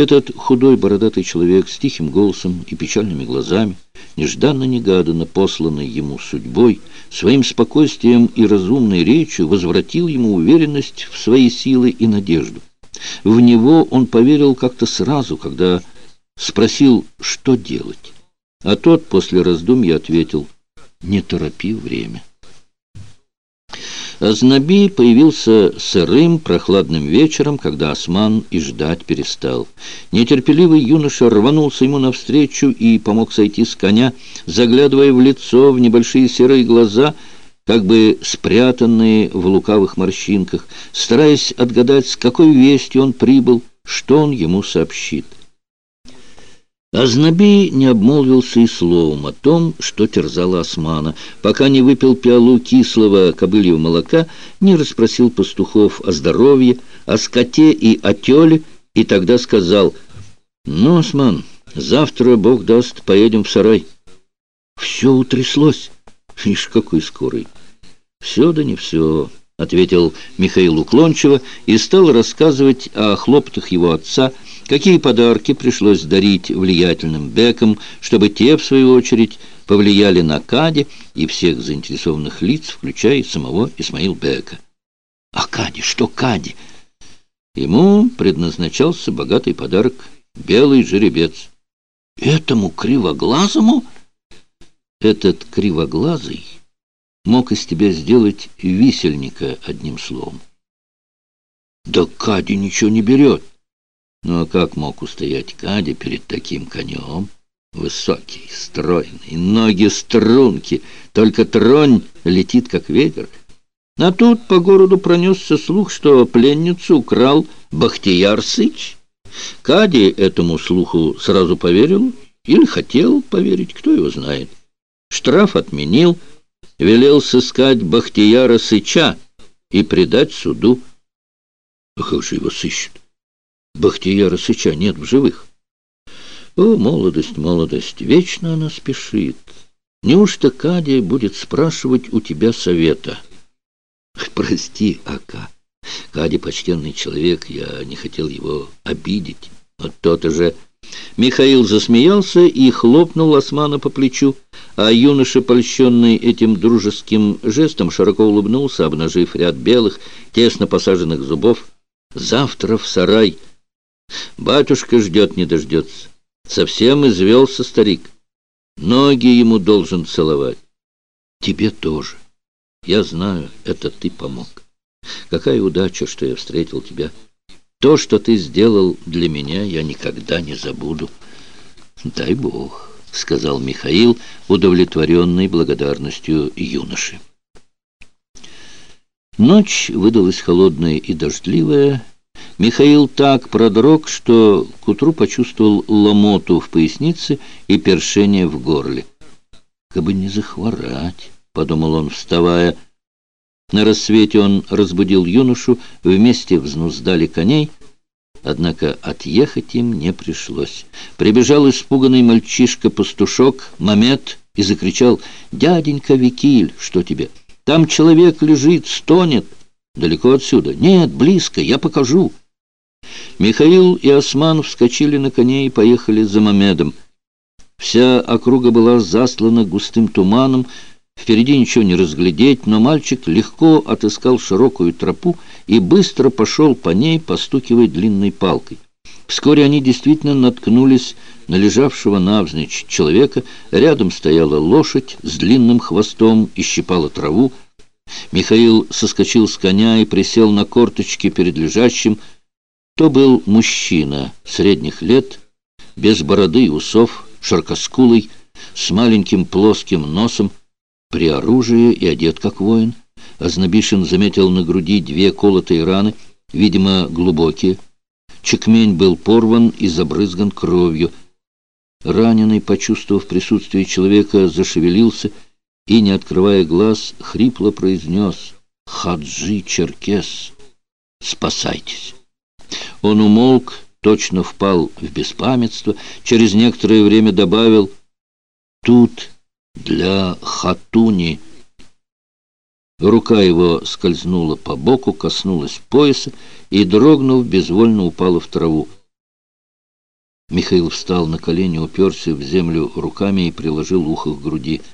Этот худой бородатый человек с тихим голосом и печальными глазами, нежданно-негаданно посланный ему судьбой, своим спокойствием и разумной речью возвратил ему уверенность в свои силы и надежду. В него он поверил как-то сразу, когда спросил, что делать. А тот после раздумья ответил, не торопи время. Азнаби появился сырым, прохладным вечером, когда осман и ждать перестал. Нетерпеливый юноша рванулся ему навстречу и помог сойти с коня, заглядывая в лицо, в небольшие серые глаза, как бы спрятанные в лукавых морщинках, стараясь отгадать, с какой вестью он прибыл, что он ему сообщит. Азнаби не обмолвился и словом о том, что терзало османа, пока не выпил пиалу кислого кобыльего молока, не расспросил пастухов о здоровье, о скоте и о теле, и тогда сказал, «Ну, осман, завтра, Бог даст, поедем в сарай». Все утряслось. Ишь, какой скорый. Все да не все, ответил Михаил уклончиво и стал рассказывать о хлопотах его отца, какие подарки пришлось дарить влиятельным бекам, чтобы те, в свою очередь, повлияли на Кади и всех заинтересованных лиц, включая самого Исмаил Бека. А Кади, что Кади? Ему предназначался богатый подарок — белый жеребец. Этому кривоглазому? Этот кривоглазый мог из тебя сделать висельника, одним словом. Да Кади ничего не берет. Ну а как мог устоять Кадя перед таким конем? Высокий, стройный, ноги струнки, только тронь летит, как ветер. А тут по городу пронесся слух, что пленницу украл Бахтияр Сыч. Кади этому слуху сразу поверил или хотел поверить, кто его знает. Штраф отменил, велел сыскать Бахтияра Сыча и предать суду. А как же его сыщут? Бахтияра Сыча нет в живых. О, молодость, молодость, вечно она спешит. Неужто Кадия будет спрашивать у тебя совета? Прости, Ака. Кади почтенный человек, я не хотел его обидеть. Вот то-то же... Михаил засмеялся и хлопнул Османа по плечу, а юноша, польщенный этим дружеским жестом, широко улыбнулся, обнажив ряд белых, тесно посаженных зубов. «Завтра в сарай!» Батюшка ждет, не дождется. Совсем извелся старик. Ноги ему должен целовать. Тебе тоже. Я знаю, это ты помог. Какая удача, что я встретил тебя. То, что ты сделал для меня, я никогда не забуду. Дай Бог, сказал Михаил, удовлетворенный благодарностью юноши. Ночь выдалась холодная и дождливая, Михаил так продрог, что к утру почувствовал ломоту в пояснице и першение в горле. «Кабы не захворать», — подумал он, вставая. На рассвете он разбудил юношу, вместе взнуздали коней, однако отъехать им не пришлось. Прибежал испуганный мальчишка-пастушок Мамед и закричал «Дяденька Викиль, что тебе? Там человек лежит, стонет». «Далеко отсюда?» «Нет, близко, я покажу». Михаил и Осман вскочили на коней и поехали за Мамедом. Вся округа была заслана густым туманом, впереди ничего не разглядеть, но мальчик легко отыскал широкую тропу и быстро пошел по ней, постукивая длинной палкой. Вскоре они действительно наткнулись на лежавшего навзничь человека. Рядом стояла лошадь с длинным хвостом и щипала траву. Михаил соскочил с коня и присел на корточки перед лежащим, то был мужчина средних лет, без бороды и усов, широкоскулый, с маленьким плоским носом, при оружии и одет как воин. Азнабишин заметил на груди две колотые раны, видимо, глубокие. Чекмень был порван и забрызган кровью. Раненый, почувствовав присутствие человека, зашевелился и, не открывая глаз, хрипло произнес «Хаджи Черкес, спасайтесь!» Он умолк, точно впал в беспамятство, через некоторое время добавил «Тут для хатуни». Рука его скользнула по боку, коснулась пояса и, дрогнув, безвольно упала в траву. Михаил встал на колени, уперся в землю руками и приложил ухо к груди –